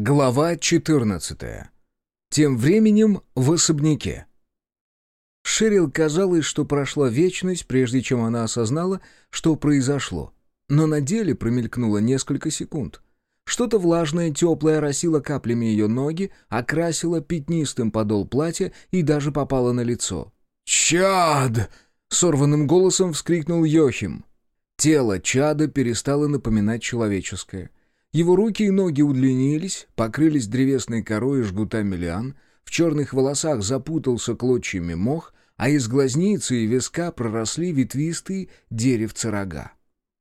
Глава 14. Тем временем в особняке. Шерил казалось, что прошла вечность, прежде чем она осознала, что произошло. Но на деле промелькнуло несколько секунд. Что-то влажное, теплое оросило каплями ее ноги, окрасило пятнистым подол платья и даже попало на лицо. «Чад!» — сорванным голосом вскрикнул Йохим. Тело чада перестало напоминать человеческое — его руки и ноги удлинились, покрылись древесной корой и жгутами лиан, в черных волосах запутался клочьями мох, а из глазницы и виска проросли ветвистые деревца рога.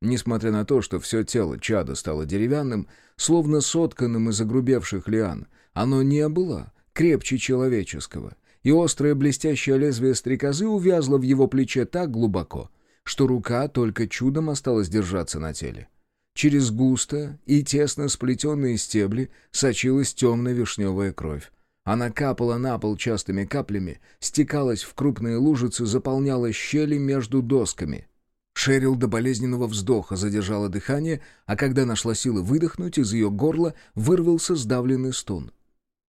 Несмотря на то, что все тело чада стало деревянным, словно сотканным из огрубевших лиан, оно не было крепче человеческого, и острое блестящее лезвие стрекозы увязло в его плече так глубоко, что рука только чудом осталась держаться на теле. Через густо и тесно сплетенные стебли сочилась темная вишневая кровь. Она капала на пол частыми каплями, стекалась в крупные лужицы, заполняла щели между досками. Шерил до болезненного вздоха задержала дыхание, а когда нашла силы выдохнуть, из ее горла вырвался сдавленный стон.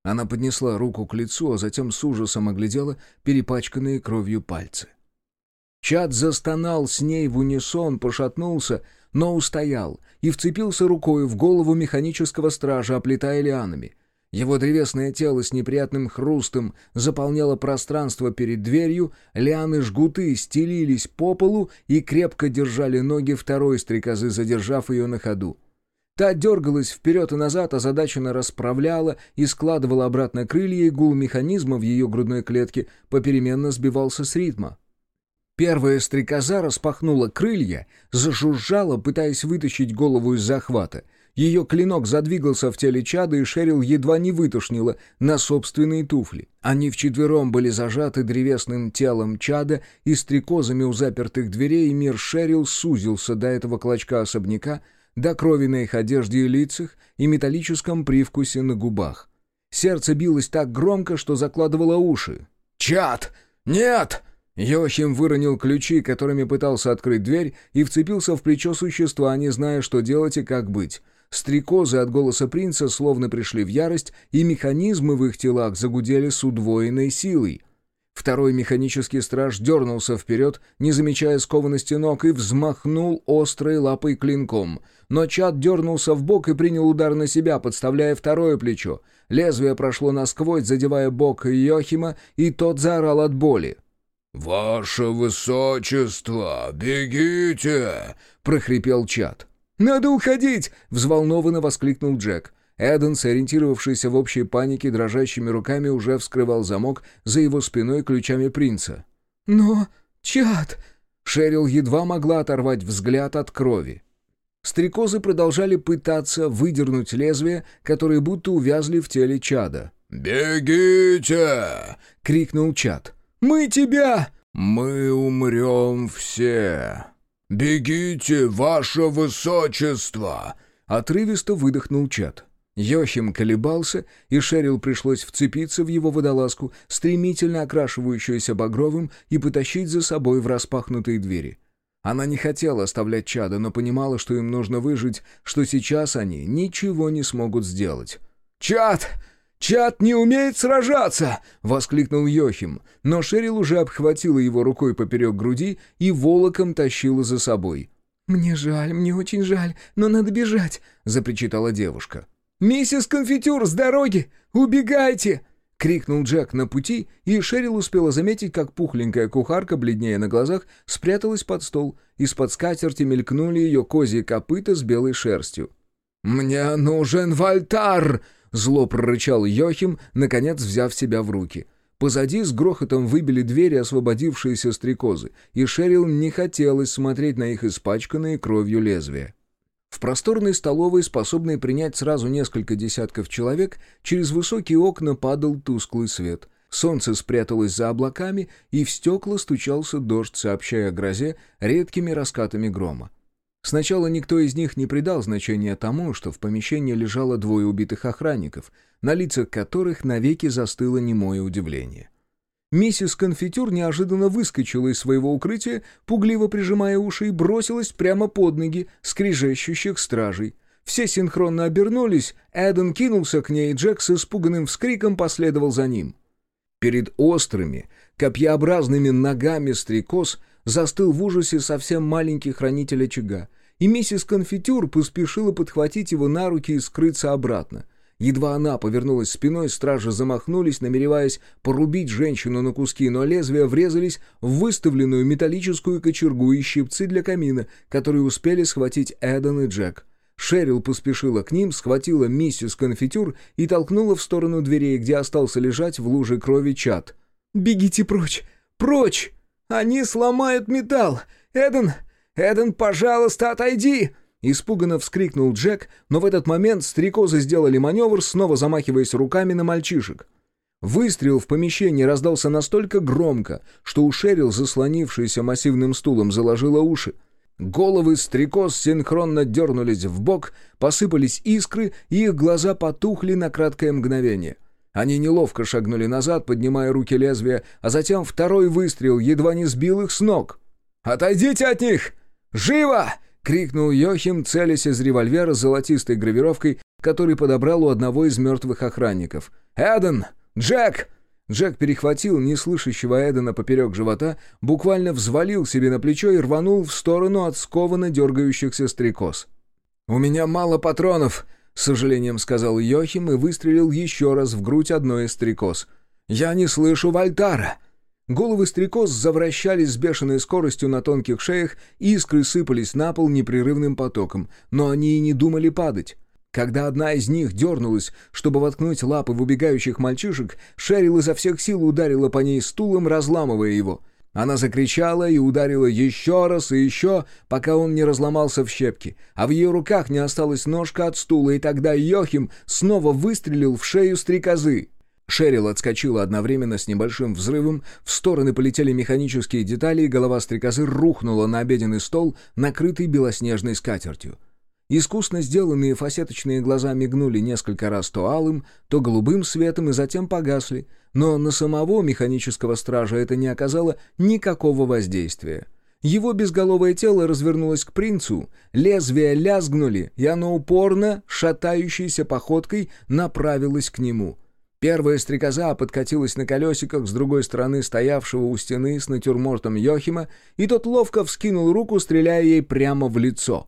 Она поднесла руку к лицу, а затем с ужасом оглядела перепачканные кровью пальцы. Чад застонал с ней в унисон, пошатнулся, но устоял и вцепился рукой в голову механического стража, оплетая лианами. Его древесное тело с неприятным хрустом заполняло пространство перед дверью, лианы-жгуты стелились по полу и крепко держали ноги второй стрекозы, задержав ее на ходу. Та дергалась вперед и назад, озадаченно расправляла и складывала обратно крылья, и гул механизма в ее грудной клетке попеременно сбивался с ритма. Первая стрекоза распахнула крылья, зажужжала, пытаясь вытащить голову из захвата. Ее клинок задвигался в теле чада, и Шерил едва не вытошнила на собственные туфли. Они вчетвером были зажаты древесным телом чада и стрекозами у запертых дверей, и мир Шерил сузился до этого клочка особняка, до крови на их одежде и лицах и металлическом привкусе на губах. Сердце билось так громко, что закладывало уши. «Чад! Нет!» Йохим выронил ключи, которыми пытался открыть дверь, и вцепился в плечо существа, не зная, что делать и как быть. Стрекозы от голоса принца словно пришли в ярость, и механизмы в их телах загудели с удвоенной силой. Второй механический страж дернулся вперед, не замечая скованности ног, и взмахнул острой лапой клинком. Но Чад дернулся в бок и принял удар на себя, подставляя второе плечо. Лезвие прошло насквозь, задевая бок Йохима, и тот заорал от боли. «Ваше высочество, бегите!» — прохрипел Чат. «Надо уходить!» — взволнованно воскликнул Джек. Эден, сориентировавшийся в общей панике, дрожащими руками уже вскрывал замок за его спиной ключами принца. «Но... Чат!» Шерил едва могла оторвать взгляд от крови. Стрекозы продолжали пытаться выдернуть лезвия, которые будто увязли в теле чада. «Бегите!» — крикнул чад. Мы тебя!» «Мы умрем все! Бегите, ваше высочество!» Отрывисто выдохнул Чат. Йохим колебался, и Шерил пришлось вцепиться в его водолазку, стремительно окрашивающуюся багровым, и потащить за собой в распахнутые двери. Она не хотела оставлять Чада, но понимала, что им нужно выжить, что сейчас они ничего не смогут сделать. «Чад! «Чат не умеет сражаться!» — воскликнул Йохим, но Шерил уже обхватила его рукой поперек груди и волоком тащила за собой. «Мне жаль, мне очень жаль, но надо бежать!» — запричитала девушка. «Миссис Конфитюр, с дороги! Убегайте!» — крикнул Джек на пути, и Шерил успела заметить, как пухленькая кухарка, бледнее на глазах, спряталась под стол. Из-под скатерти мелькнули ее козьи копыта с белой шерстью. «Мне нужен Вольтар!» Зло прорычал Йохим, наконец взяв себя в руки. Позади с грохотом выбили двери освободившиеся стрекозы, и Шерил не хотелось смотреть на их испачканные кровью лезвия. В просторной столовой, способной принять сразу несколько десятков человек, через высокие окна падал тусклый свет. Солнце спряталось за облаками, и в стекла стучался дождь, сообщая о грозе редкими раскатами грома. Сначала никто из них не придал значения тому, что в помещении лежало двое убитых охранников, на лицах которых навеки застыло немое удивление. Миссис Конфитюр неожиданно выскочила из своего укрытия, пугливо прижимая уши, и бросилась прямо под ноги скрижещущих стражей. Все синхронно обернулись, Эден кинулся к ней, и Джек с испуганным вскриком последовал за ним. Перед острыми, копьеобразными ногами стрекоз застыл в ужасе совсем маленький хранитель очага, и миссис Конфитюр поспешила подхватить его на руки и скрыться обратно. Едва она повернулась спиной, стражи замахнулись, намереваясь порубить женщину на куски, но лезвия врезались в выставленную металлическую кочергу и щипцы для камина, которые успели схватить Эден и Джек. Шерил поспешила к ним, схватила миссис Конфитюр и толкнула в сторону дверей, где остался лежать в луже крови чат. «Бегите прочь! Прочь! Они сломают металл! Эден! Эден, пожалуйста, отойди!» Испуганно вскрикнул Джек, но в этот момент стрекозы сделали маневр, снова замахиваясь руками на мальчишек. Выстрел в помещении раздался настолько громко, что у Шерил, заслонившийся массивным стулом, заложило уши. Головы стрекоз синхронно дернулись в бок, посыпались искры, и их глаза потухли на краткое мгновение. Они неловко шагнули назад, поднимая руки лезвия, а затем второй выстрел едва не сбил их с ног. «Отойдите от них! Живо!» — крикнул Йохим, целясь из револьвера с золотистой гравировкой, который подобрал у одного из мертвых охранников. «Эден! Джек!» Джек перехватил неслышащего Эдена поперек живота, буквально взвалил себе на плечо и рванул в сторону от скованно дергающихся стрекоз. «У меня мало патронов», — с сожалением сказал Йохим и выстрелил еще раз в грудь одной из стрекоз. «Я не слышу Вальтара!» Головы стрекоз завращались с бешеной скоростью на тонких шеях, искры сыпались на пол непрерывным потоком, но они и не думали падать. Когда одна из них дернулась, чтобы воткнуть лапы в убегающих мальчишек, Шерил изо всех сил ударила по ней стулом, разламывая его. Она закричала и ударила еще раз и еще, пока он не разломался в щепки, а в ее руках не осталась ножка от стула, и тогда Йохим снова выстрелил в шею стрекозы. Шерил отскочила одновременно с небольшим взрывом, в стороны полетели механические детали, и голова стрекозы рухнула на обеденный стол, накрытый белоснежной скатертью. Искусно сделанные фасеточные глаза мигнули несколько раз то алым, то голубым светом и затем погасли, но на самого механического стража это не оказало никакого воздействия. Его безголовое тело развернулось к принцу, лезвия лязгнули, и оно упорно, шатающейся походкой, направилось к нему — Первая стрекоза подкатилась на колесиках с другой стороны стоявшего у стены с натюрмортом Йохима, и тот ловко вскинул руку, стреляя ей прямо в лицо.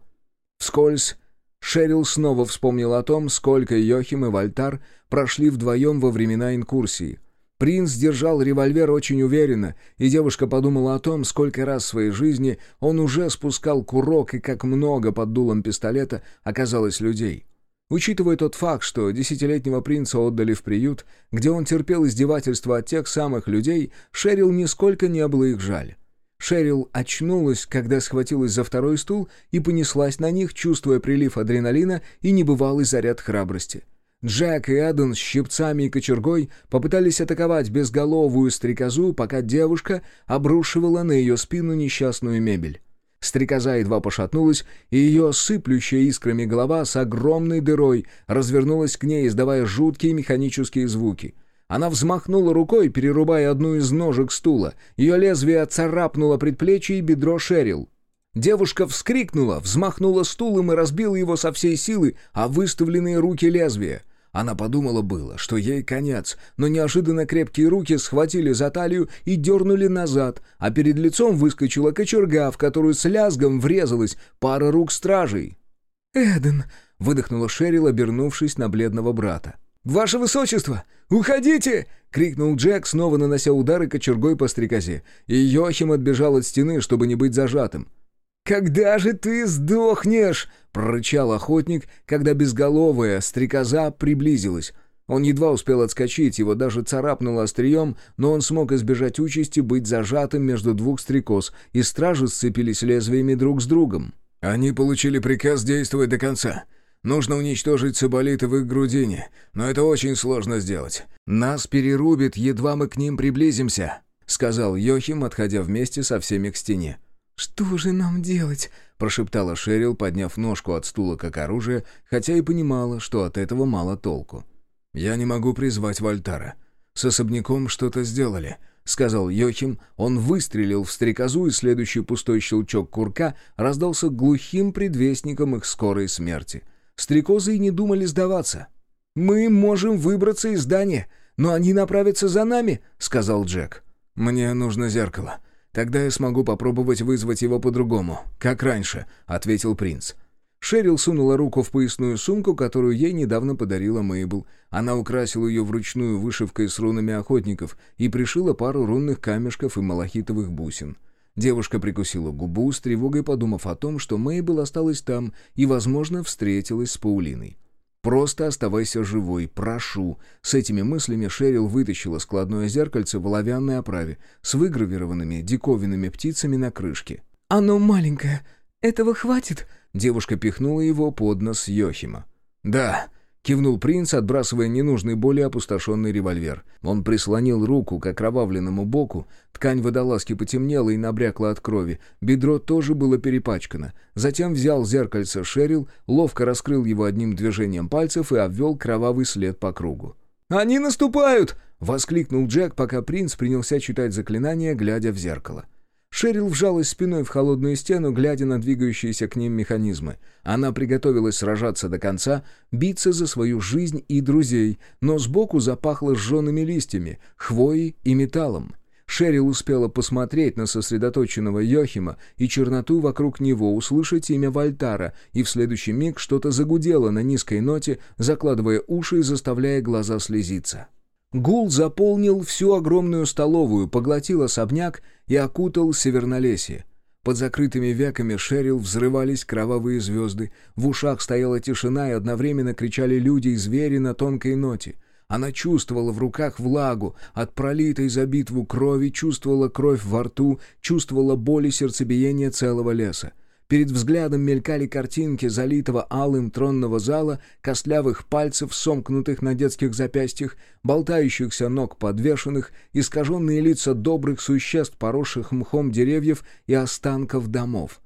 Вскользь Шерил снова вспомнил о том, сколько Йохим и Вальтар прошли вдвоем во времена инкурсии. Принц держал револьвер очень уверенно, и девушка подумала о том, сколько раз в своей жизни он уже спускал курок и как много под дулом пистолета оказалось людей. Учитывая тот факт, что десятилетнего принца отдали в приют, где он терпел издевательства от тех самых людей, Шерил нисколько не было их жаль. Шерил очнулась, когда схватилась за второй стул и понеслась на них, чувствуя прилив адреналина и небывалый заряд храбрости. Джек и Эден с щипцами и кочергой попытались атаковать безголовую стрекозу, пока девушка обрушивала на ее спину несчастную мебель. Стрекоза едва пошатнулась, и ее сыплющая искрами голова с огромной дырой развернулась к ней, издавая жуткие механические звуки. Она взмахнула рукой, перерубая одну из ножек стула. Ее лезвие царапнуло предплечье и бедро Шерил. Девушка вскрикнула, взмахнула стулом и разбила его со всей силы, а выставленные руки лезвия. Она подумала было, что ей конец, но неожиданно крепкие руки схватили за талию и дернули назад, а перед лицом выскочила кочерга, в которую с лязгом врезалась пара рук стражей. «Эден!» — выдохнула Шерил, обернувшись на бледного брата. «Ваше высочество! Уходите!» — крикнул Джек, снова нанося удары кочергой по стрекозе, и Йохим отбежал от стены, чтобы не быть зажатым. «Когда же ты сдохнешь?» — прорычал охотник, когда безголовая стрекоза приблизилась. Он едва успел отскочить, его даже царапнуло острием, но он смог избежать участи быть зажатым между двух стрекоз, и стражи сцепились лезвиями друг с другом. «Они получили приказ действовать до конца. Нужно уничтожить соболиты в их грудине, но это очень сложно сделать. Нас перерубит, едва мы к ним приблизимся», — сказал Йохим, отходя вместе со всеми к стене. «Что же нам делать?» — прошептала Шерил, подняв ножку от стула как оружие, хотя и понимала, что от этого мало толку. «Я не могу призвать Вольтара. С особняком что-то сделали», — сказал Йохим. Он выстрелил в стрекозу, и следующий пустой щелчок курка раздался глухим предвестником их скорой смерти. Стрекозы и не думали сдаваться. «Мы можем выбраться из здания, но они направятся за нами», — сказал Джек. «Мне нужно зеркало. Тогда я смогу попробовать вызвать его по-другому, как раньше», — ответил принц. Шерил сунула руку в поясную сумку, которую ей недавно подарила Мейбл. Она украсила ее вручную вышивкой с рунами охотников и пришила пару рунных камешков и малахитовых бусин. Девушка прикусила губу, с тревогой подумав о том, что Мейбл осталась там и, возможно, встретилась с Паулиной. «Просто оставайся живой, прошу». С этими мыслями Шерил вытащила складное зеркальце в оловянной оправе с выгравированными диковинными птицами на крышке. «Оно маленькое. Этого хватит?» Девушка пихнула его под нос Йохима. «Да», — кивнул принц, отбрасывая ненужный более опустошенный револьвер. Он прислонил руку к окровавленному боку, ткань водолазки потемнела и набрякла от крови, бедро тоже было перепачкано. Затем взял зеркальце Шерил, ловко раскрыл его одним движением пальцев и обвел кровавый след по кругу. «Они наступают!» — воскликнул Джек, пока принц принялся читать заклинание, глядя в зеркало. Шерил вжалась спиной в холодную стену, глядя на двигающиеся к ним механизмы. Она приготовилась сражаться до конца, биться за свою жизнь и друзей, но сбоку запахло сжженными листьями, хвоей и металлом. Шерил успела посмотреть на сосредоточенного Йохима и черноту вокруг него, услышать имя Вальтара, и в следующий миг что-то загудело на низкой ноте, закладывая уши и заставляя глаза слезиться. Гул заполнил всю огромную столовую, поглотил особняк и окутал севернолесье. Под закрытыми веками Шерил взрывались кровавые звезды, в ушах стояла тишина и одновременно кричали люди и звери на тонкой ноте. Она чувствовала в руках влагу от пролитой за битву крови, чувствовала кровь во рту, чувствовала боль и сердцебиение целого леса. Перед взглядом мелькали картинки залитого алым тронного зала, костлявых пальцев, сомкнутых на детских запястьях, болтающихся ног подвешенных, искаженные лица добрых существ, поросших мхом деревьев и останков домов.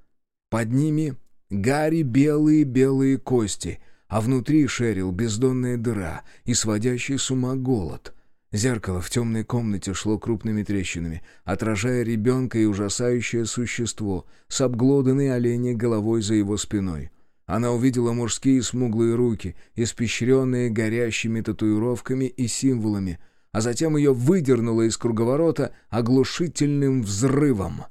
Под ними гари белые-белые кости, а внутри шерил бездонная дыра и сводящий с ума голод — Зеркало в темной комнате шло крупными трещинами, отражая ребенка и ужасающее существо с обглоданной оленей головой за его спиной. Она увидела мужские смуглые руки, испещренные горящими татуировками и символами, а затем ее выдернуло из круговорота оглушительным взрывом.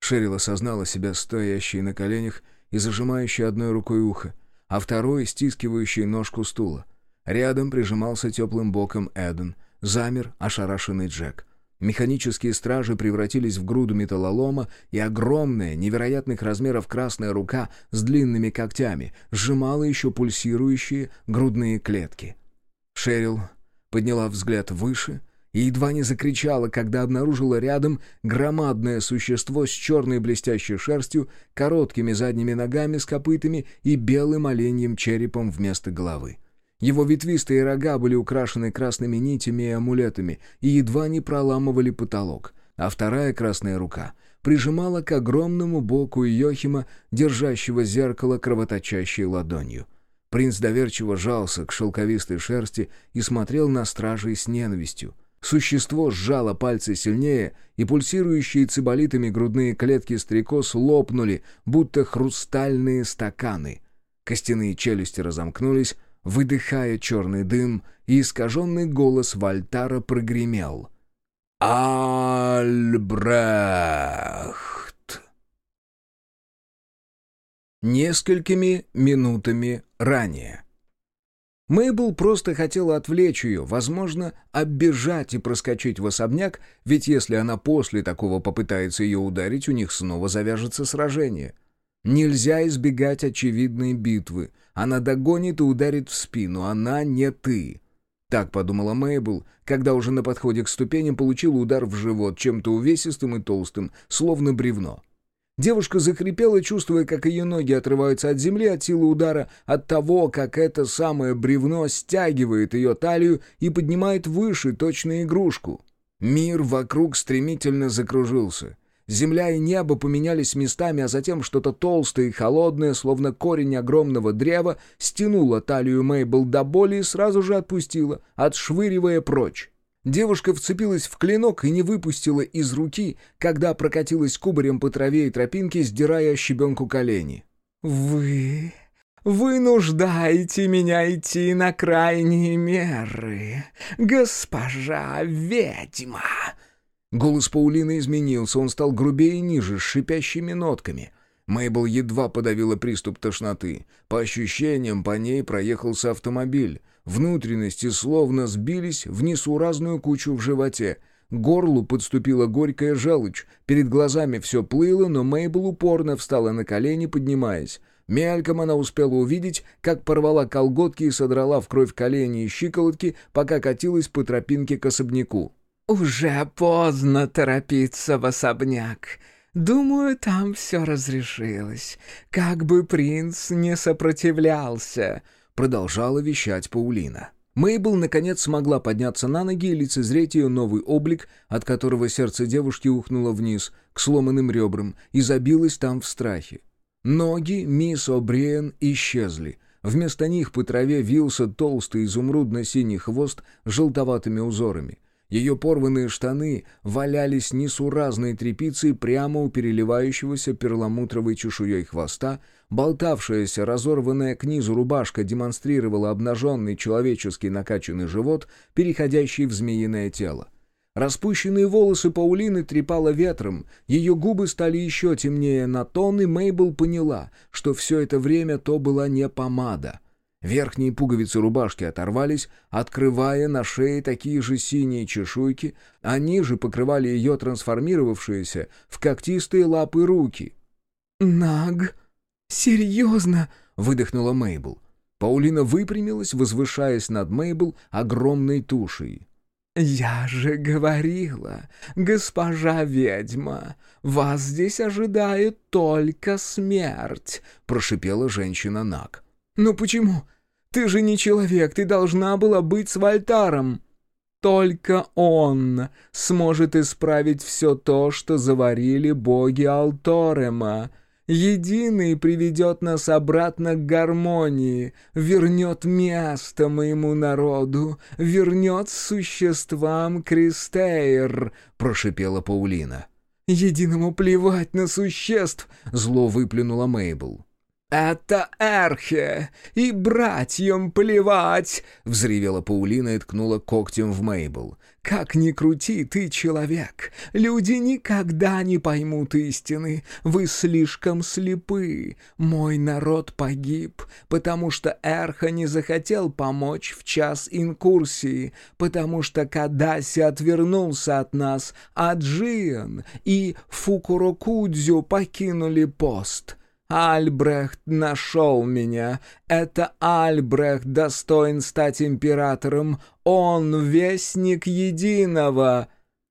Шерил осознала себя стоящей на коленях и зажимающей одной рукой ухо, а второй стискивающей ножку стула. Рядом прижимался теплым боком Эден — замер ошарашенный Джек. Механические стражи превратились в груду металлолома, и огромная, невероятных размеров красная рука с длинными когтями сжимала еще пульсирующие грудные клетки. Шерил подняла взгляд выше и едва не закричала, когда обнаружила рядом громадное существо с черной блестящей шерстью, короткими задними ногами с копытами и белым оленьим черепом вместо головы. Его ветвистые рога были украшены красными нитями и амулетами и едва не проламывали потолок, а вторая красная рука прижимала к огромному боку Йохима, держащего зеркало кровоточащей ладонью. Принц доверчиво жался к шелковистой шерсти и смотрел на стражей с ненавистью. Существо сжало пальцы сильнее, и пульсирующие циболитами грудные клетки стрекоз лопнули, будто хрустальные стаканы. Костяные челюсти разомкнулись, выдыхая черный дым, и искаженный голос Вальтара прогремел. «Альбрехт!» Несколькими минутами ранее. Мэйбл просто хотела отвлечь ее, возможно, оббежать и проскочить в особняк, ведь если она после такого попытается ее ударить, у них снова завяжется сражение. Нельзя избегать очевидной битвы — она догонит и ударит в спину, она не ты. Так подумала Мейбл, когда уже на подходе к ступеням получила удар в живот чем-то увесистым и толстым, словно бревно. Девушка захрипела, чувствуя, как ее ноги отрываются от земли от силы удара, от того, как это самое бревно стягивает ее талию и поднимает выше точно игрушку. Мир вокруг стремительно закружился. Земля и небо поменялись местами, а затем что-то толстое и холодное, словно корень огромного древа, стянуло талию Мейбл до боли и сразу же отпустило, отшвыривая прочь. Девушка вцепилась в клинок и не выпустила из руки, когда прокатилась кубарем по траве и тропинке, сдирая щебенку колени. «Вы... вынуждаете меня идти на крайние меры, госпожа ведьма!» Голос Паулины изменился, он стал грубее и ниже, с шипящими нотками. Мейбл едва подавила приступ тошноты. По ощущениям, по ней проехался автомобиль. Внутренности словно сбились в несуразную кучу в животе. Горлу подступила горькая желчь. Перед глазами все плыло, но Мейбл упорно встала на колени, поднимаясь. Мельком она успела увидеть, как порвала колготки и содрала в кровь колени и щиколотки, пока катилась по тропинке к особняку. «Уже поздно торопиться в особняк. Думаю, там все разрешилось. Как бы принц не сопротивлялся», — продолжала вещать Паулина. Мейбл наконец смогла подняться на ноги и лицезреть ее новый облик, от которого сердце девушки ухнуло вниз, к сломанным ребрам, и забилось там в страхе. Ноги мисс О'Бриен исчезли. Вместо них по траве вился толстый изумрудно-синий хвост с желтоватыми узорами. Ее порванные штаны валялись несуразной тряпицей прямо у переливающегося перламутровой чешуей хвоста, болтавшаяся разорванная к низу рубашка демонстрировала обнаженный человеческий накачанный живот, переходящий в змеиное тело. Распущенные волосы Паулины трепало ветром, ее губы стали еще темнее на тон, и Мейбл поняла, что все это время то была не помада — Верхние пуговицы рубашки оторвались, открывая на шее такие же синие чешуйки, а ниже покрывали ее трансформировавшиеся в когтистые лапы руки. «Наг? Серьезно?» — выдохнула Мейбл. Паулина выпрямилась, возвышаясь над Мейбл огромной тушей. «Я же говорила, госпожа ведьма, вас здесь ожидает только смерть», — прошипела женщина Наг. «Но почему? Ты же не человек, ты должна была быть с Вольтаром!» «Только он сможет исправить все то, что заварили боги Алторема. Единый приведет нас обратно к гармонии, вернет место моему народу, вернет существам Кристейр», — прошипела Паулина. «Единому плевать на существ!» — зло выплюнула Мейбл. «Это Эрхе! И братьям плевать!» — взревела Паулина и ткнула когтем в Мейбл. «Как ни крути, ты человек! Люди никогда не поймут истины! Вы слишком слепы! Мой народ погиб, потому что Эрха не захотел помочь в час инкурсии, потому что Кадаси отвернулся от нас, а Джиан и Фукурокудзю покинули пост!» Альбрехт нашел меня. Это Альбрехт достоин стать императором. Он вестник единого».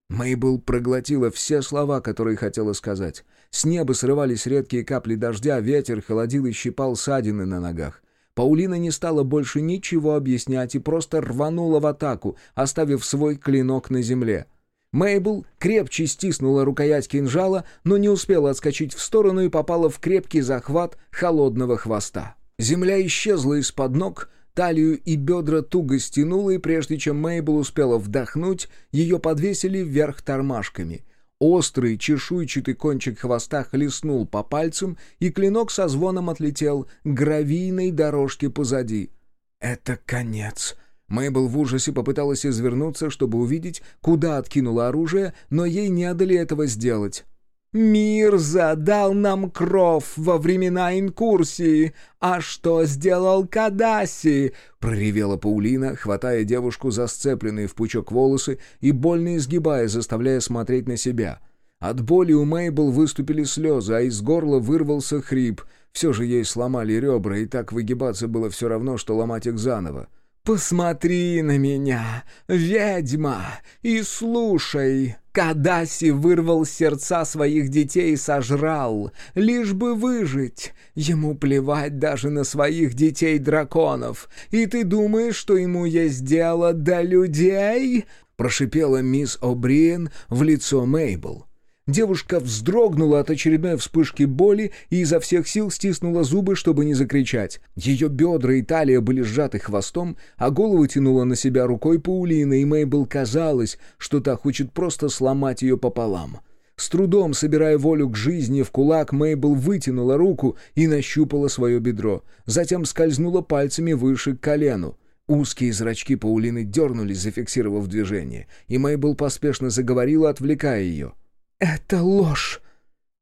Мейбл проглотила все слова, которые хотела сказать. С неба срывались редкие капли дождя, ветер холодил и щипал садины на ногах. Паулина не стала больше ничего объяснять и просто рванула в атаку, оставив свой клинок на земле. Мейбл крепче стиснула рукоять кинжала, но не успела отскочить в сторону и попала в крепкий захват холодного хвоста. Земля исчезла из-под ног, талию и бедра туго стянула, и прежде чем Мейбл успела вдохнуть, ее подвесили вверх тормашками. Острый чешуйчатый кончик хвоста хлестнул по пальцам, и клинок со звоном отлетел к гравийной дорожке позади. «Это конец», Мэйбл в ужасе попыталась извернуться, чтобы увидеть, куда откинула оружие, но ей не дали этого сделать. «Мир задал нам кров во времена инкурсии, а что сделал Кадаси?» — проревела Паулина, хватая девушку за сцепленные в пучок волосы и больно изгибая, заставляя смотреть на себя. От боли у Мейбл выступили слезы, а из горла вырвался хрип. Все же ей сломали ребра, и так выгибаться было все равно, что ломать их заново. «Посмотри на меня, ведьма, и слушай!» Кадаси вырвал сердца своих детей и сожрал, лишь бы выжить. Ему плевать даже на своих детей-драконов. И ты думаешь, что ему есть дело до людей?» Прошипела мисс О'Бриен в лицо Мейбл. Девушка вздрогнула от очередной вспышки боли и изо всех сил стиснула зубы, чтобы не закричать. Ее бедра и талия были сжаты хвостом, а голову тянула на себя рукой Паулина, и Мейбл казалось, что та хочет просто сломать ее пополам. С трудом собирая волю к жизни в кулак, Мейбл вытянула руку и нащупала свое бедро. Затем скользнула пальцами выше к колену. Узкие зрачки Паулины дернулись, зафиксировав движение, и Мейбл поспешно заговорила, отвлекая ее. «Это ложь!»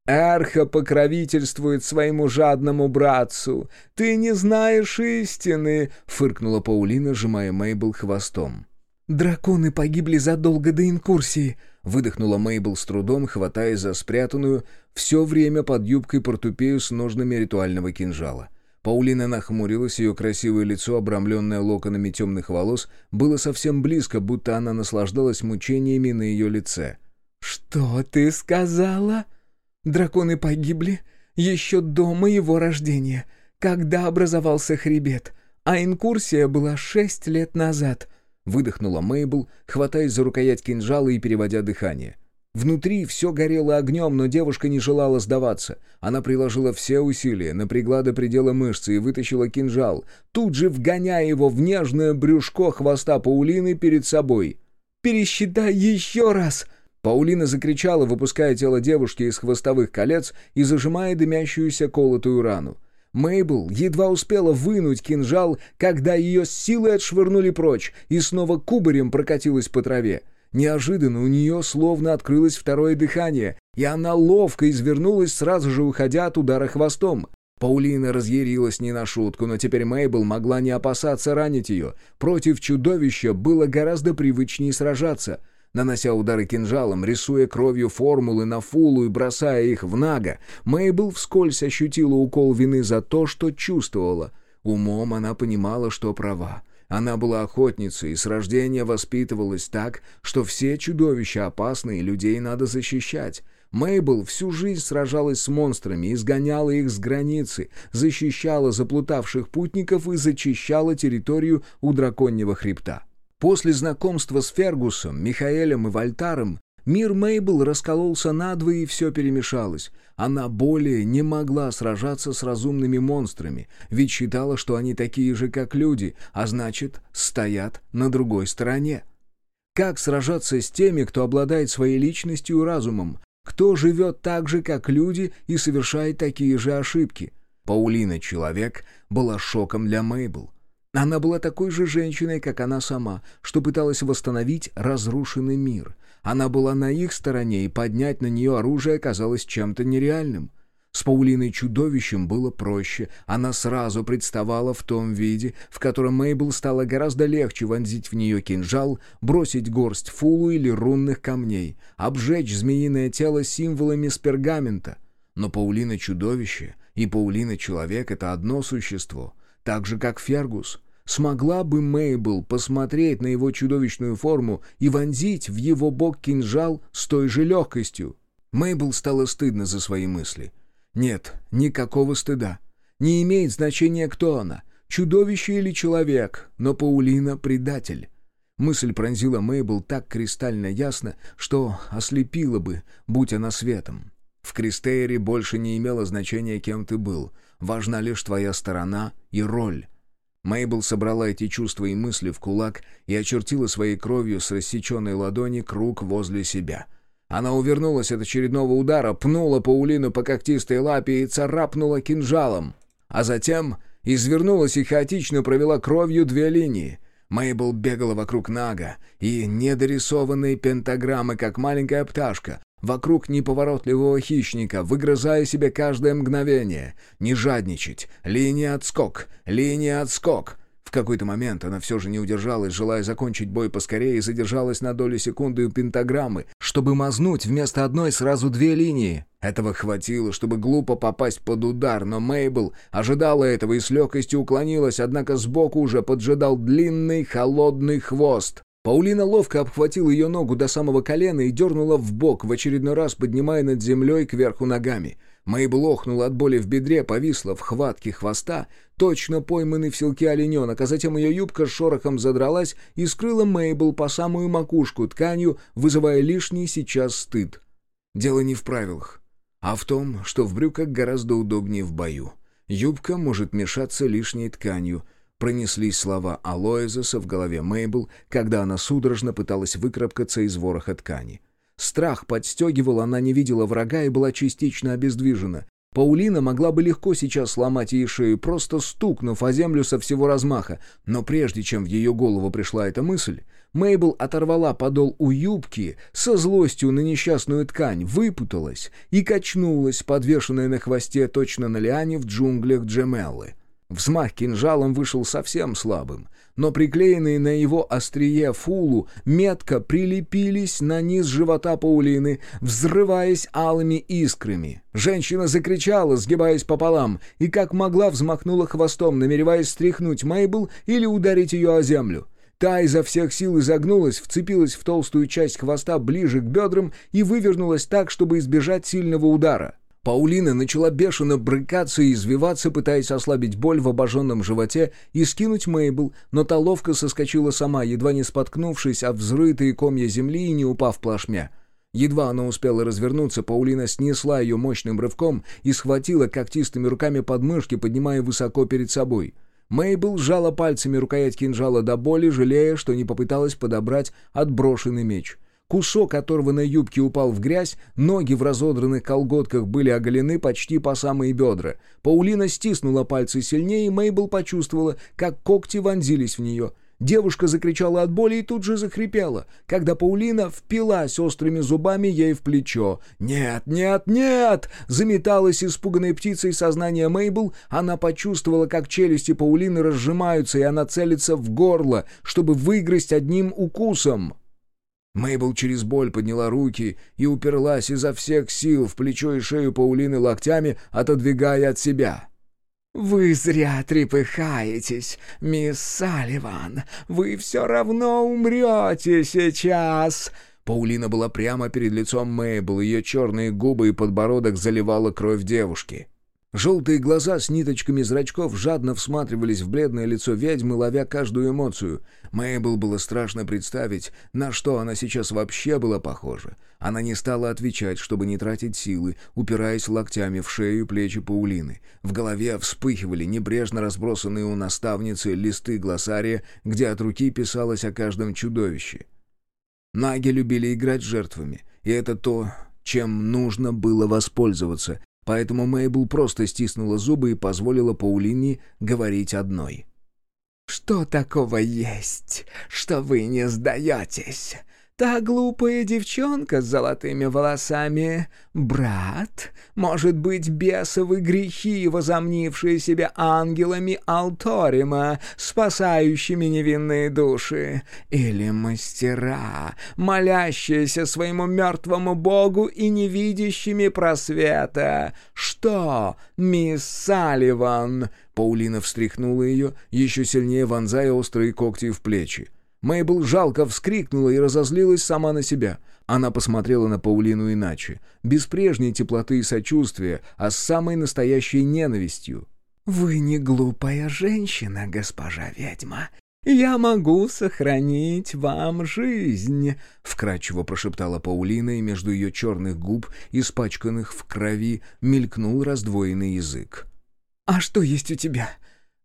Арха покровительствует своему жадному братцу. Ты не знаешь истины!» — фыркнула Паулина, сжимая Мейбл хвостом. «Драконы погибли задолго до инкурсии», — выдохнула Мейбл с трудом, хватаясь за спрятанную все время под юбкой портупею с ножными ритуального кинжала. Паулина нахмурилась, ее красивое лицо, обрамленное локонами темных волос, было совсем близко, будто она наслаждалась мучениями на ее лице. «Что ты сказала?» Драконы погибли еще до моего рождения, когда образовался хребет, а инкурсия была шесть лет назад», — выдохнула Мейбл, хватаясь за рукоять кинжала и переводя дыхание. Внутри все горело огнем, но девушка не желала сдаваться. Она приложила все усилия, напрягла до предела мышцы и вытащила кинжал, тут же вгоняя его в нежное брюшко хвоста Паулины перед собой. «Пересчитай еще раз!» Паулина закричала, выпуская тело девушки из хвостовых колец и зажимая дымящуюся колотую рану. Мейбл едва успела вынуть кинжал, когда ее с силой отшвырнули прочь и снова кубарем прокатилась по траве. Неожиданно у нее словно открылось второе дыхание, и она ловко извернулась, сразу же уходя от удара хвостом. Паулина разъярилась не на шутку, но теперь Мейбл могла не опасаться ранить ее. Против чудовища было гораздо привычнее сражаться — Нанося удары кинжалом, рисуя кровью формулы на фулу и бросая их в Нага, Мейбл вскользь ощутила укол вины за то, что чувствовала. Умом она понимала, что права. Она была охотницей и с рождения воспитывалась так, что все чудовища опасны и людей надо защищать. Мейбл всю жизнь сражалась с монстрами, изгоняла их с границы, защищала заплутавших путников и зачищала территорию у драконьего хребта. После знакомства с Фергусом, Михаэлем и Вольтаром мир Мейбл раскололся надвое и все перемешалось. Она более не могла сражаться с разумными монстрами, ведь считала, что они такие же, как люди, а значит, стоят на другой стороне. Как сражаться с теми, кто обладает своей личностью и разумом, кто живет так же, как люди и совершает такие же ошибки? Паулина Человек была шоком для Мейбл. Она была такой же женщиной, как она сама, что пыталась восстановить разрушенный мир. Она была на их стороне, и поднять на нее оружие казалось чем-то нереальным. С Паулиной чудовищем было проще. Она сразу представала в том виде, в котором Мейбл стало гораздо легче вонзить в нее кинжал, бросить горсть фулу или рунных камней, обжечь змеиное тело символами с пергамента. Но Паулина чудовище и Паулина человек — это одно существо, так же, как Фергус — Смогла бы Мейбл посмотреть на его чудовищную форму и вонзить в его бок кинжал с той же легкостью? Мейбл стало стыдно за свои мысли. Нет, никакого стыда. Не имеет значения, кто она, чудовище или человек, но Паулина — предатель. Мысль пронзила Мейбл так кристально ясно, что ослепила бы, будь она светом. В Кристейре больше не имело значения, кем ты был. Важна лишь твоя сторона и роль. Мейбл собрала эти чувства и мысли в кулак и очертила своей кровью с рассеченной ладони круг возле себя. Она увернулась от очередного удара, пнула Паулину по когтистой лапе и царапнула кинжалом. А затем извернулась и хаотично провела кровью две линии. Мейбл бегала вокруг Нага, и недорисованные пентаграммы, как маленькая пташка, вокруг неповоротливого хищника, выгрызая себе каждое мгновение. Не жадничать. Линия отскок. Линия отскок. В какой-то момент она все же не удержалась, желая закончить бой поскорее, и задержалась на долю секунды у пентаграммы, чтобы мазнуть вместо одной сразу две линии. Этого хватило, чтобы глупо попасть под удар, но Мейбл ожидала этого и с легкостью уклонилась, однако сбоку уже поджидал длинный холодный хвост. Паулина ловко обхватила ее ногу до самого колена и дернула в бок, в очередной раз поднимая над землей кверху ногами. Мейбл охнула от боли в бедре, повисла в хватке хвоста, точно пойманный в селке олененок, а затем ее юбка с шорохом задралась и скрыла Мейбл по самую макушку тканью, вызывая лишний сейчас стыд. Дело не в правилах, а в том, что в брюках гораздо удобнее в бою. Юбка может мешаться лишней тканью — Пронеслись слова Алоизеса в голове Мейбл, когда она судорожно пыталась выкарабкаться из вороха ткани. Страх подстегивал, она не видела врага и была частично обездвижена. Паулина могла бы легко сейчас сломать ей шею, просто стукнув о землю со всего размаха, но прежде чем в ее голову пришла эта мысль, Мейбл оторвала подол у юбки, со злостью на несчастную ткань, выпуталась и качнулась, подвешенная на хвосте точно на лиане в джунглях Джемеллы. Взмах кинжалом вышел совсем слабым, но приклеенные на его острие фулу метко прилепились на низ живота Паулины, взрываясь алыми искрами. Женщина закричала, сгибаясь пополам, и как могла взмахнула хвостом, намереваясь стряхнуть Мейбл или ударить ее о землю. Та изо всех сил изогнулась, вцепилась в толстую часть хвоста ближе к бедрам и вывернулась так, чтобы избежать сильного удара. Паулина начала бешено брыкаться и извиваться, пытаясь ослабить боль в обожженном животе и скинуть Мейбл, но та ловко соскочила сама, едва не споткнувшись о взрытые комья земли и не упав плашмя. Едва она успела развернуться, Паулина снесла ее мощным рывком и схватила когтистыми руками подмышки, поднимая высоко перед собой. Мейбл сжала пальцами рукоять кинжала до боли, жалея, что не попыталась подобрать отброшенный меч — Кусок оторванной юбки упал в грязь, ноги в разодранных колготках были оголены почти по самые бедра. Паулина стиснула пальцы сильнее, и Мейбл почувствовала, как когти вонзились в нее. Девушка закричала от боли и тут же захрипела, когда Паулина впилась острыми зубами ей в плечо. «Нет, нет, нет!» Заметалась испуганной птицей сознание Мейбл. Она почувствовала, как челюсти Паулины разжимаются, и она целится в горло, чтобы выиграть одним укусом. Мейбл через боль подняла руки и уперлась изо всех сил в плечо и шею Паулины локтями, отодвигая от себя. «Вы зря трепыхаетесь, мисс Салливан. Вы все равно умрете сейчас!» Паулина была прямо перед лицом Мейбл, ее черные губы и подбородок заливала кровь девушки. Желтые глаза с ниточками зрачков жадно всматривались в бледное лицо ведьмы, ловя каждую эмоцию. Мэйбл было страшно представить, на что она сейчас вообще была похожа. Она не стала отвечать, чтобы не тратить силы, упираясь локтями в шею и плечи Паулины. В голове вспыхивали небрежно разбросанные у наставницы листы глоссария, где от руки писалось о каждом чудовище. Наги любили играть жертвами, и это то, чем нужно было воспользоваться, Поэтому Мейбл просто стиснула зубы и позволила Паулине говорить одной. «Что такого есть, что вы не сдаетесь? Та глупая девчонка с золотыми волосами — брат? Может быть, бесовы грехи, возомнившие себя ангелами Алторима, спасающими невинные души? Или мастера, молящиеся своему мертвому богу и не видящими просвета? Что, мисс Салливан?» Паулина встряхнула ее, еще сильнее вонзая острые когти в плечи. Мейбл жалко вскрикнула и разозлилась сама на себя. Она посмотрела на Паулину иначе, без прежней теплоты и сочувствия, а с самой настоящей ненавистью. «Вы не глупая женщина, госпожа ведьма. Я могу сохранить вам жизнь», — вкрадчиво прошептала Паулина, и между ее черных губ, испачканных в крови, мелькнул раздвоенный язык. «А что есть у тебя?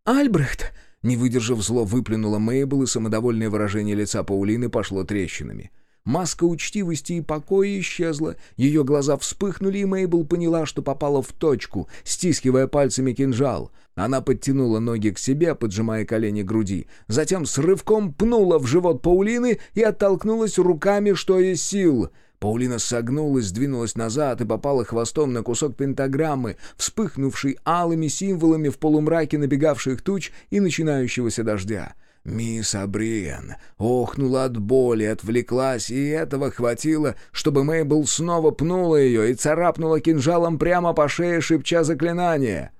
Альбрехт?» Не выдержав зло, выплюнула Мейбл, и самодовольное выражение лица Паулины пошло трещинами. Маска учтивости и покоя исчезла, ее глаза вспыхнули, и Мейбл поняла, что попала в точку, стискивая пальцами кинжал. Она подтянула ноги к себе, поджимая колени к груди, затем с рывком пнула в живот Паулины и оттолкнулась руками, что есть сил — Паулина согнулась, сдвинулась назад и попала хвостом на кусок пентаграммы, вспыхнувший алыми символами в полумраке набегавших туч и начинающегося дождя. Мисс Абриен охнула от боли, отвлеклась, и этого хватило, чтобы Мейбл снова пнула ее и царапнула кинжалом прямо по шее, шепча заклинание —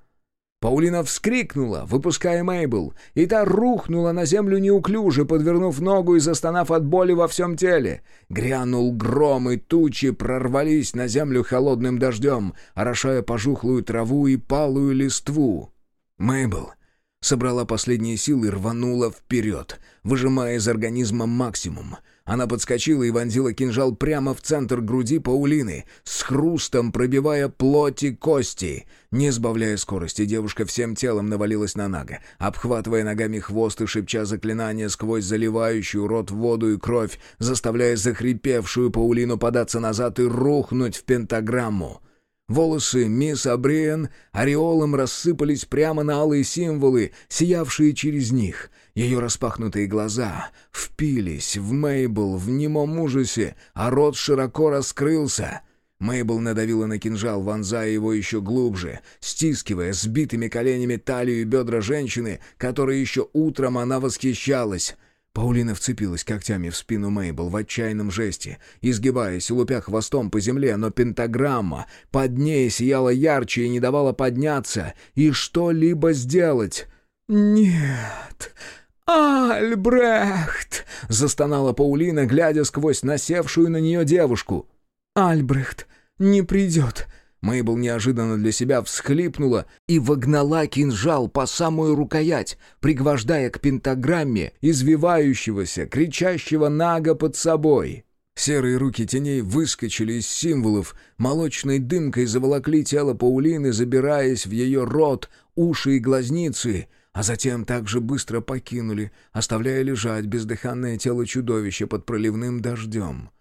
Паулина вскрикнула, выпуская Мейбл, и та рухнула на землю неуклюже, подвернув ногу и застонав от боли во всем теле. Грянул гром, и тучи прорвались на землю холодным дождем, орошая пожухлую траву и палую листву. Мейбл собрала последние силы и рванула вперед, выжимая из организма максимум. Она подскочила и вонзила кинжал прямо в центр груди Паулины, с хрустом пробивая плоть и кости. Не сбавляя скорости, девушка всем телом навалилась на Нага, обхватывая ногами хвост и шепча заклинания сквозь заливающую рот воду и кровь, заставляя захрипевшую Паулину податься назад и рухнуть в пентаграмму. Волосы мисс Абриен ореолом рассыпались прямо на алые символы, сиявшие через них. Ее распахнутые глаза впились в Мейбл в немом ужасе, а рот широко раскрылся. Мейбл надавила на кинжал, вонзая его еще глубже, стискивая сбитыми коленями талию и бедра женщины, которой еще утром она восхищалась — Паулина вцепилась когтями в спину Мейбл в отчаянном жесте, изгибаясь, лупя хвостом по земле, но пентаграмма под ней сияла ярче и не давала подняться и что-либо сделать. «Нет, Альбрехт!» — застонала Паулина, глядя сквозь насевшую на нее девушку. «Альбрехт не придет!» Мейбл неожиданно для себя всхлипнула и вогнала кинжал по самую рукоять, пригвождая к пентаграмме извивающегося, кричащего нага под собой. Серые руки теней выскочили из символов, молочной дымкой заволокли тело Паулины, забираясь в ее рот, уши и глазницы, а затем также быстро покинули, оставляя лежать бездыханное тело чудовища под проливным дождем.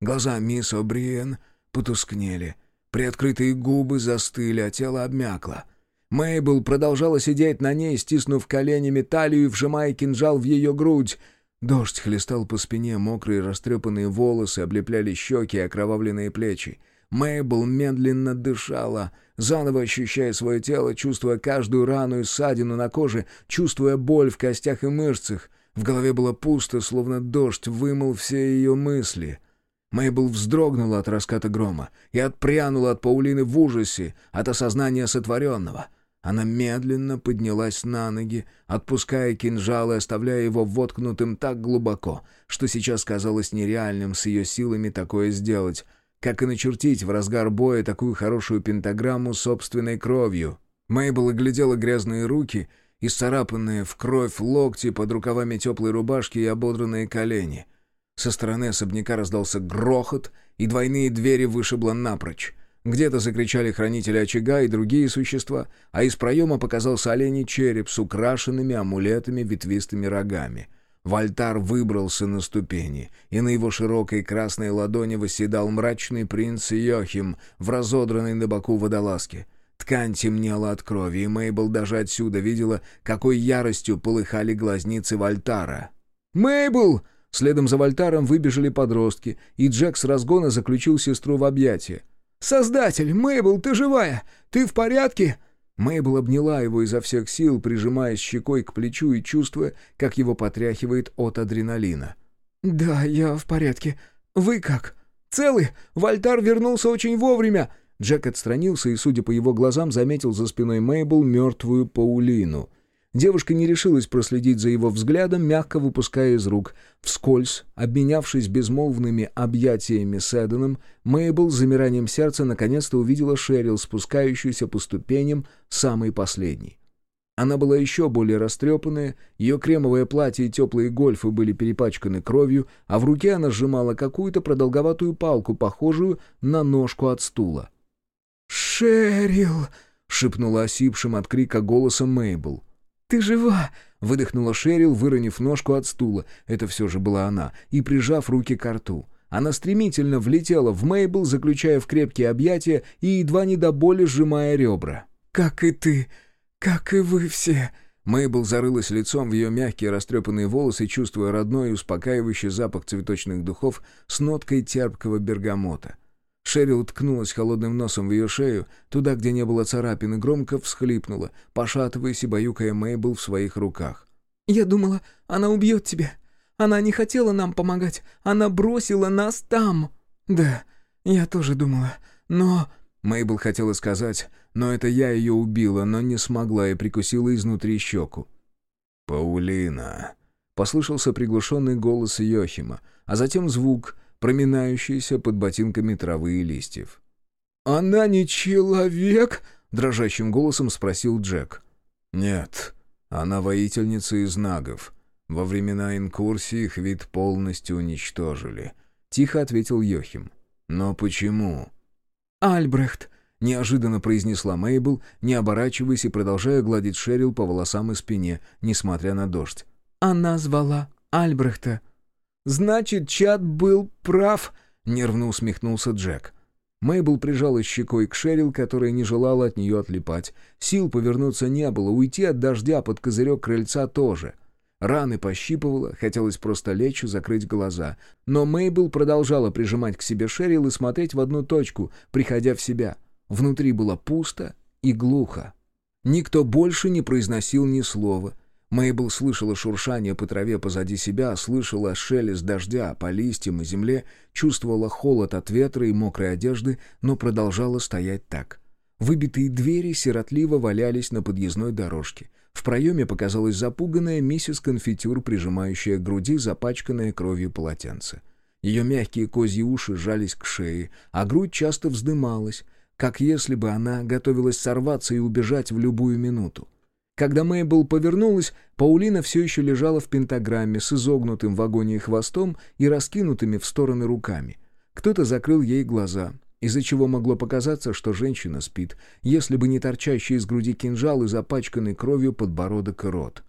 Глаза мисс О'Бриен потускнели — Приоткрытые губы застыли, а тело обмякло. Мейбл продолжала сидеть на ней, стиснув коленями талию и вжимая кинжал в ее грудь. Дождь хлестал по спине, мокрые растрепанные волосы облепляли щеки и окровавленные плечи. Мейбл медленно дышала, заново ощущая свое тело, чувствуя каждую рану и ссадину на коже, чувствуя боль в костях и мышцах. В голове было пусто, словно дождь вымыл все ее мысли — Мейбл вздрогнула от раската грома и отпрянула от Паулины в ужасе от осознания сотворенного. Она медленно поднялась на ноги, отпуская кинжал и оставляя его воткнутым так глубоко, что сейчас казалось нереальным с ее силами такое сделать, как и начертить в разгар боя такую хорошую пентаграмму собственной кровью. Мейбл оглядела грязные руки, исцарапанные в кровь локти под рукавами теплой рубашки и ободранные колени — со стороны особняка раздался грохот, и двойные двери вышибло напрочь. Где-то закричали хранители очага и другие существа, а из проема показался оленей череп с украшенными амулетами ветвистыми рогами. Вольтар выбрался на ступени, и на его широкой красной ладони восседал мрачный принц Йохим в разодранной на боку водолазке. Ткань темнела от крови, и Мейбл даже отсюда видела, какой яростью полыхали глазницы Вольтара. «Мейбл!» Следом за Вольтаром выбежали подростки, и Джек с разгона заключил сестру в объятия. «Создатель! Мейбл, ты живая? Ты в порядке?» Мейбл обняла его изо всех сил, прижимаясь щекой к плечу и чувствуя, как его потряхивает от адреналина. «Да, я в порядке. Вы как? Целы? Вольтар вернулся очень вовремя!» Джек отстранился и, судя по его глазам, заметил за спиной Мейбл мертвую Паулину — Девушка не решилась проследить за его взглядом, мягко выпуская из рук. Вскользь, обменявшись безмолвными объятиями с Эденом, Мейбл с замиранием сердца наконец-то увидела Шерил, спускающуюся по ступеням, самой последней. Она была еще более растрепанная, ее кремовое платье и теплые гольфы были перепачканы кровью, а в руке она сжимала какую-то продолговатую палку, похожую на ножку от стула. «Шерил!» — шепнула осипшим от крика голосом Мейбл. «Ты жива!» — выдохнула Шерил, выронив ножку от стула. Это все же была она. И прижав руки к рту. Она стремительно влетела в Мейбл, заключая в крепкие объятия и едва не до боли сжимая ребра. «Как и ты! Как и вы все!» Мейбл зарылась лицом в ее мягкие растрепанные волосы, чувствуя родной и успокаивающий запах цветочных духов с ноткой терпкого бергамота. Шерил уткнулась холодным носом в ее шею, туда, где не было царапин, и громко всхлипнула, пошатываясь и баюкая Мейбл в своих руках. «Я думала, она убьет тебя. Она не хотела нам помогать. Она бросила нас там». «Да, я тоже думала. Но...» Мейбл хотела сказать, но это я ее убила, но не смогла и прикусила изнутри щеку. «Паулина!» — послышался приглушенный голос Йохима, а затем звук — проминающиеся под ботинками травы и листьев. «Она не человек?» — дрожащим голосом спросил Джек. «Нет, Она воительница из нагов. Во времена инкурсии их вид полностью уничтожили. Тихо ответил Йохим. Но почему? «Альбрехт», — неожиданно произнесла Мейбл, не оборачиваясь и продолжая гладить Шерил по волосам и спине, несмотря на дождь. «Она звала Альбрехта». «Значит, Чад был прав», — нервно усмехнулся Джек. Мейбл прижалась щекой к Шерил, которая не желала от нее отлипать. Сил повернуться не было, уйти от дождя под козырек крыльца тоже. Раны пощипывало, хотелось просто лечь и закрыть глаза. Но Мейбл продолжала прижимать к себе Шерил и смотреть в одну точку, приходя в себя. Внутри было пусто и глухо. Никто больше не произносил ни слова. Мейбл слышала шуршание по траве позади себя, слышала шелест дождя по листьям и земле, чувствовала холод от ветра и мокрой одежды, но продолжала стоять так. Выбитые двери сиротливо валялись на подъездной дорожке. В проеме показалась запуганная миссис Конфитюр, прижимающая к груди запачканное кровью полотенце. Ее мягкие козьи уши сжались к шее, а грудь часто вздымалась, как если бы она готовилась сорваться и убежать в любую минуту. Когда Мейбл повернулась, Паулина все еще лежала в пентаграмме с изогнутым в агонии хвостом и раскинутыми в стороны руками. Кто-то закрыл ей глаза — из-за чего могло показаться, что женщина спит, если бы не торчащий из груди кинжал и запачканный кровью подбородок и рот.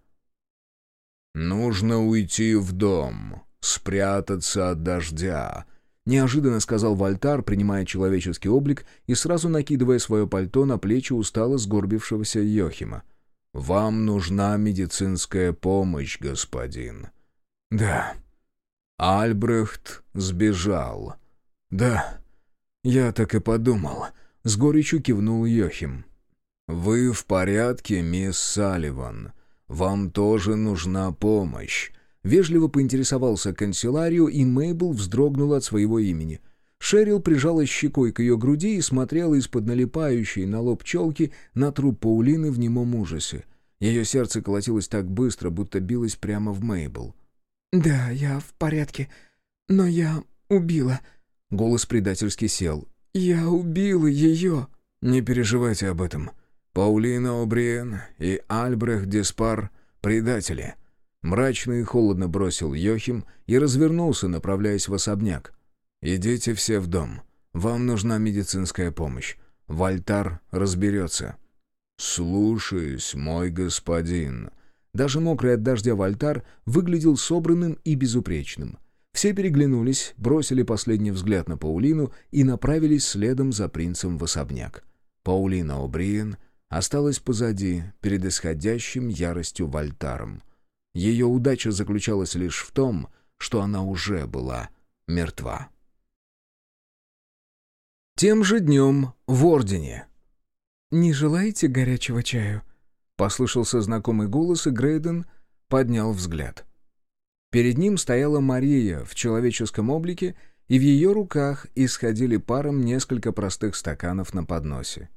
«Нужно уйти в дом, спрятаться от дождя», — неожиданно сказал Вольтар, принимая человеческий облик и сразу накидывая свое пальто на плечи устало сгорбившегося Йохима. «Вам нужна медицинская помощь, господин». «Да». «Альбрехт сбежал». «Да». «Я так и подумал», — с горечью кивнул Йохим. «Вы в порядке, мисс Салливан? Вам тоже нужна помощь?» Вежливо поинтересовался канцелярию, и Мейбл вздрогнула от своего имени. Шерил прижалась щекой к ее груди и смотрела из-под налипающей на лоб челки на труп Паулины в немом ужасе. Ее сердце колотилось так быстро, будто билось прямо в Мейбл. «Да, я в порядке, но я убила», Голос предательски сел. «Я убила ее!» «Не переживайте об этом. Паулина О'Бриен и Альбрехт Деспар — предатели». Мрачно и холодно бросил Йохим и развернулся, направляясь в особняк. «Идите все в дом. Вам нужна медицинская помощь. Вальтар разберется». «Слушаюсь, мой господин». Даже мокрый от дождя Вальтар выглядел собранным и безупречным. Все переглянулись, бросили последний взгляд на Паулину и направились следом за принцем в особняк. Паулина О'Бриен осталась позади, перед исходящим яростью Вольтаром. Ее удача заключалась лишь в том, что она уже была мертва. Тем же днем в Ордене. «Не желаете горячего чаю?» — послышался знакомый голос, и Грейден поднял взгляд. Перед ним стояла Мария в человеческом облике, и в ее руках исходили паром несколько простых стаканов на подносе.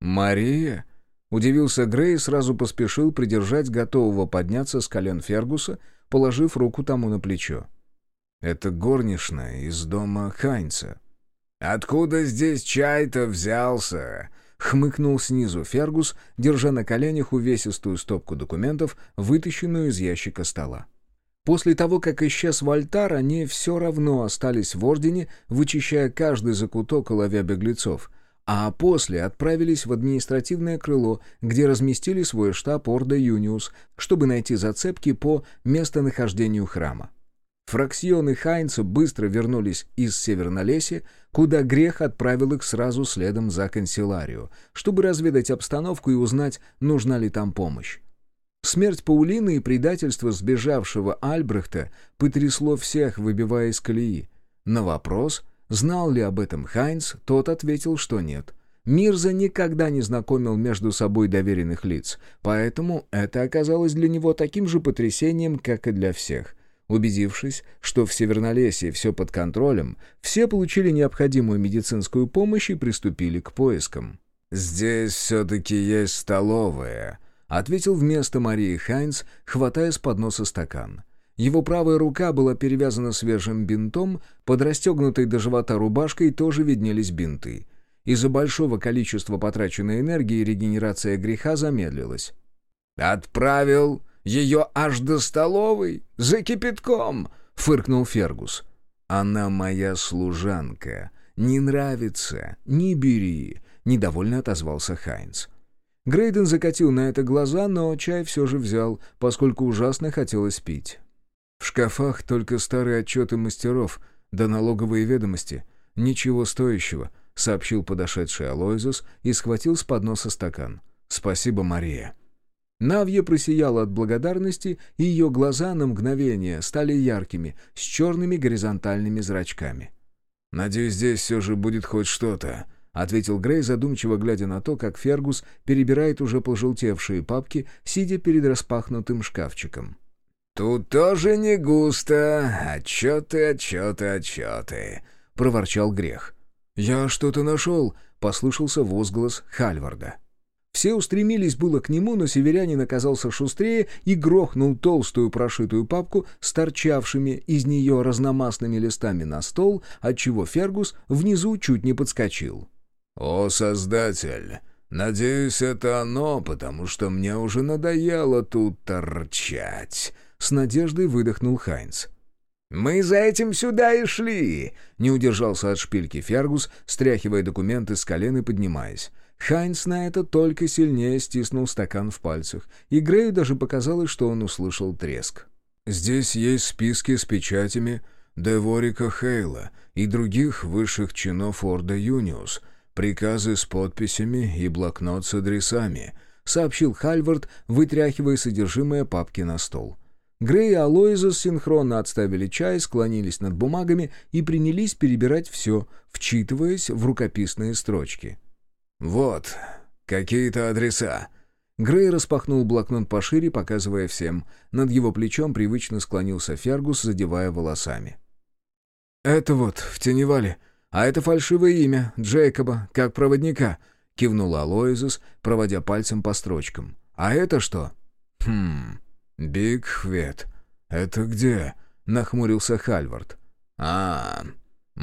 «Мария?» — удивился Грей и сразу поспешил придержать готового подняться с колен Фергуса, положив руку тому на плечо. «Это горничная из дома Хайнца». «Откуда здесь чай-то взялся?» — хмыкнул снизу Фергус, держа на коленях увесистую стопку документов, вытащенную из ящика стола. После того, как исчез Вольтар, они все равно остались в Ордене, вычищая каждый закуток и ловя беглецов, а после отправились в административное крыло, где разместили свой штаб Орда Юниус, чтобы найти зацепки по местонахождению храма. Фраксион и Хайнц быстро вернулись из Севернолесья, куда грех отправил их сразу следом за канцелярию, чтобы разведать обстановку и узнать, нужна ли там помощь. Смерть Паулины и предательство сбежавшего Альбрехта потрясло всех, выбивая из колеи. На вопрос, знал ли об этом Хайнц, тот ответил, что нет. Мирза никогда не знакомил между собой доверенных лиц, поэтому это оказалось для него таким же потрясением, как и для всех. Убедившись, что в Севернолесье все под контролем, все получили необходимую медицинскую помощь и приступили к поискам. «Здесь все-таки есть столовая», — ответил вместо Марии Хайнц, хватая с подноса стакан. Его правая рука была перевязана свежим бинтом, под расстегнутой до живота рубашкой тоже виднелись бинты. Из-за большого количества потраченной энергии регенерация греха замедлилась. «Отправил ее аж до столовой, за кипятком!» — фыркнул Фергус. «Она моя служанка. Не нравится? Не бери!» — недовольно отозвался Хайнц. Грейден закатил на это глаза, но чай все же взял, поскольку ужасно хотелось пить. В шкафах только старые отчеты мастеров, да налоговые ведомости. Ничего стоящего, сообщил подошедший Алойзус и схватил с подноса стакан. «Спасибо, Мария». Навья просияла от благодарности, и ее глаза на мгновение стали яркими, с черными горизонтальными зрачками. «Надеюсь, здесь все же будет хоть что-то», — ответил Грей, задумчиво глядя на то, как Фергус перебирает уже пожелтевшие папки, сидя перед распахнутым шкафчиком. «Тут тоже не густо. Отчеты, отчеты, отчеты», — проворчал Грех. «Я что-то нашел», — послышался возглас Хальварда. Все устремились было к нему, но северянин оказался шустрее и грохнул толстую прошитую папку с торчавшими из нее разномастными листами на стол, отчего Фергус внизу чуть не подскочил. «О, Создатель! Надеюсь, это оно, потому что мне уже надоело тут торчать!» С надеждой выдохнул Хайнц. «Мы за этим сюда и шли!» — не удержался от шпильки Фергус, стряхивая документы с колен и поднимаясь. Хайнс на это только сильнее стиснул стакан в пальцах, и Грею даже показалось, что он услышал треск. «Здесь есть списки с печатями Деворика Хейла и других высших чинов Орда Юниус, приказы с подписями и блокнот с адресами», — сообщил Хальвард, вытряхивая содержимое папки на стол. Грей и Алоизус синхронно отставили чай, склонились над бумагами и принялись перебирать все, вчитываясь в рукописные строчки. «Вот, какие-то адреса». Грей распахнул блокнот пошире, показывая всем. Над его плечом привычно склонился Фергус, задевая волосами. «Это вот, в Теневале. А это фальшивое имя, Джейкоба, как проводника», — кивнул Алоизус, проводя пальцем по строчкам. «А это что?» «Хм, Бигхвет. Это где?» — нахмурился Хальвард. «А,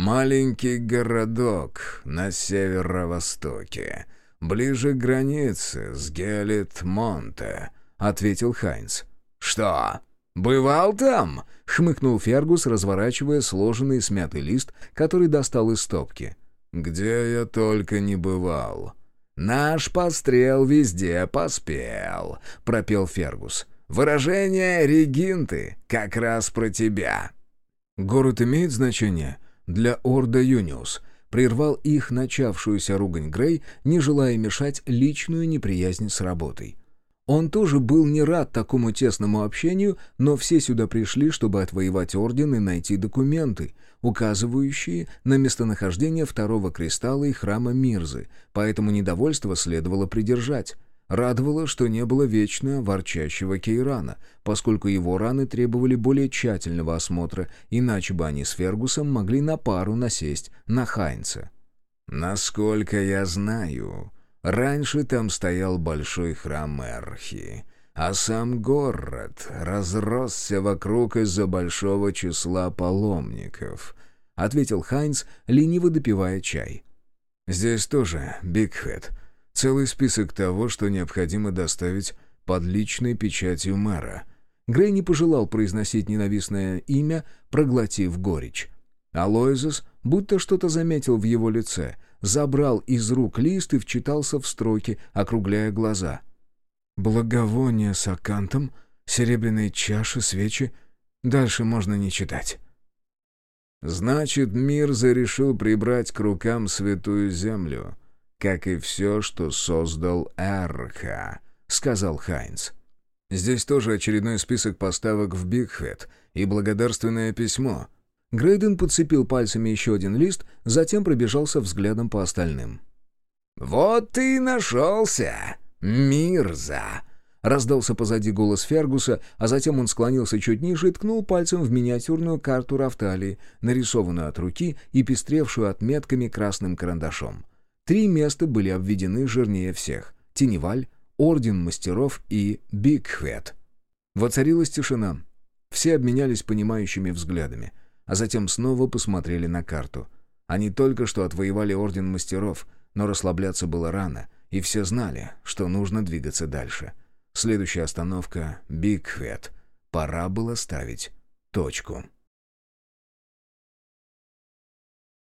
«Маленький городок на северо-востоке, ближе к границе с Гелит-Монте», — ответил Хайнц. «Что, бывал там?» — хмыкнул Фергус, разворачивая сложенный смятый лист, который достал из стопки. «Где я только не бывал». «Наш пострел везде поспел», — пропел Фергус. «Выражение Регинты как раз про тебя». «Город имеет значение?» Для Орда Юниус, прервал их начавшуюся ругань Грей, не желая мешать личную неприязнь с работой. Он тоже был не рад такому тесному общению, но все сюда пришли, чтобы отвоевать орден и найти документы, указывающие на местонахождение второго кристалла и храма Мирзы, поэтому недовольство следовало придержать. Радовало, что не было вечно ворчащего Кейрана, поскольку его раны требовали более тщательного осмотра, иначе бы они с Фергусом могли на пару насесть на Хайнца. «Насколько я знаю, раньше там стоял большой храм Эрхи, а сам город разросся вокруг из-за большого числа паломников», — ответил Хайнц, лениво допивая чай. «Здесь тоже Бигхэт». Целый список того, что необходимо доставить под личной печатью мэра. Грей не пожелал произносить ненавистное имя, проглотив горечь. Алоизус будто что-то заметил в его лице, забрал из рук лист и вчитался в строки, округляя глаза. «Благовоние с акантом, серебряные чаши, свечи. Дальше можно не читать». «Значит, мир зарешил прибрать к рукам святую землю», как и все, что создал Эрха», — сказал Хайнц. «Здесь тоже очередной список поставок в Бигхед и благодарственное письмо». Грейден подцепил пальцами еще один лист, затем пробежался взглядом по остальным. «Вот и нашелся, Мирза!» Раздался позади голос Фергуса, а затем он склонился чуть ниже и ткнул пальцем в миниатюрную карту Рафталии, нарисованную от руки и пестревшую отметками красным карандашом. Три места были обведены жирнее всех — Теневаль, Орден Мастеров и Бигхвет. Воцарилась тишина. Все обменялись понимающими взглядами, а затем снова посмотрели на карту. Они только что отвоевали Орден Мастеров, но расслабляться было рано, и все знали, что нужно двигаться дальше. Следующая остановка — Бигхед. Пора было ставить точку.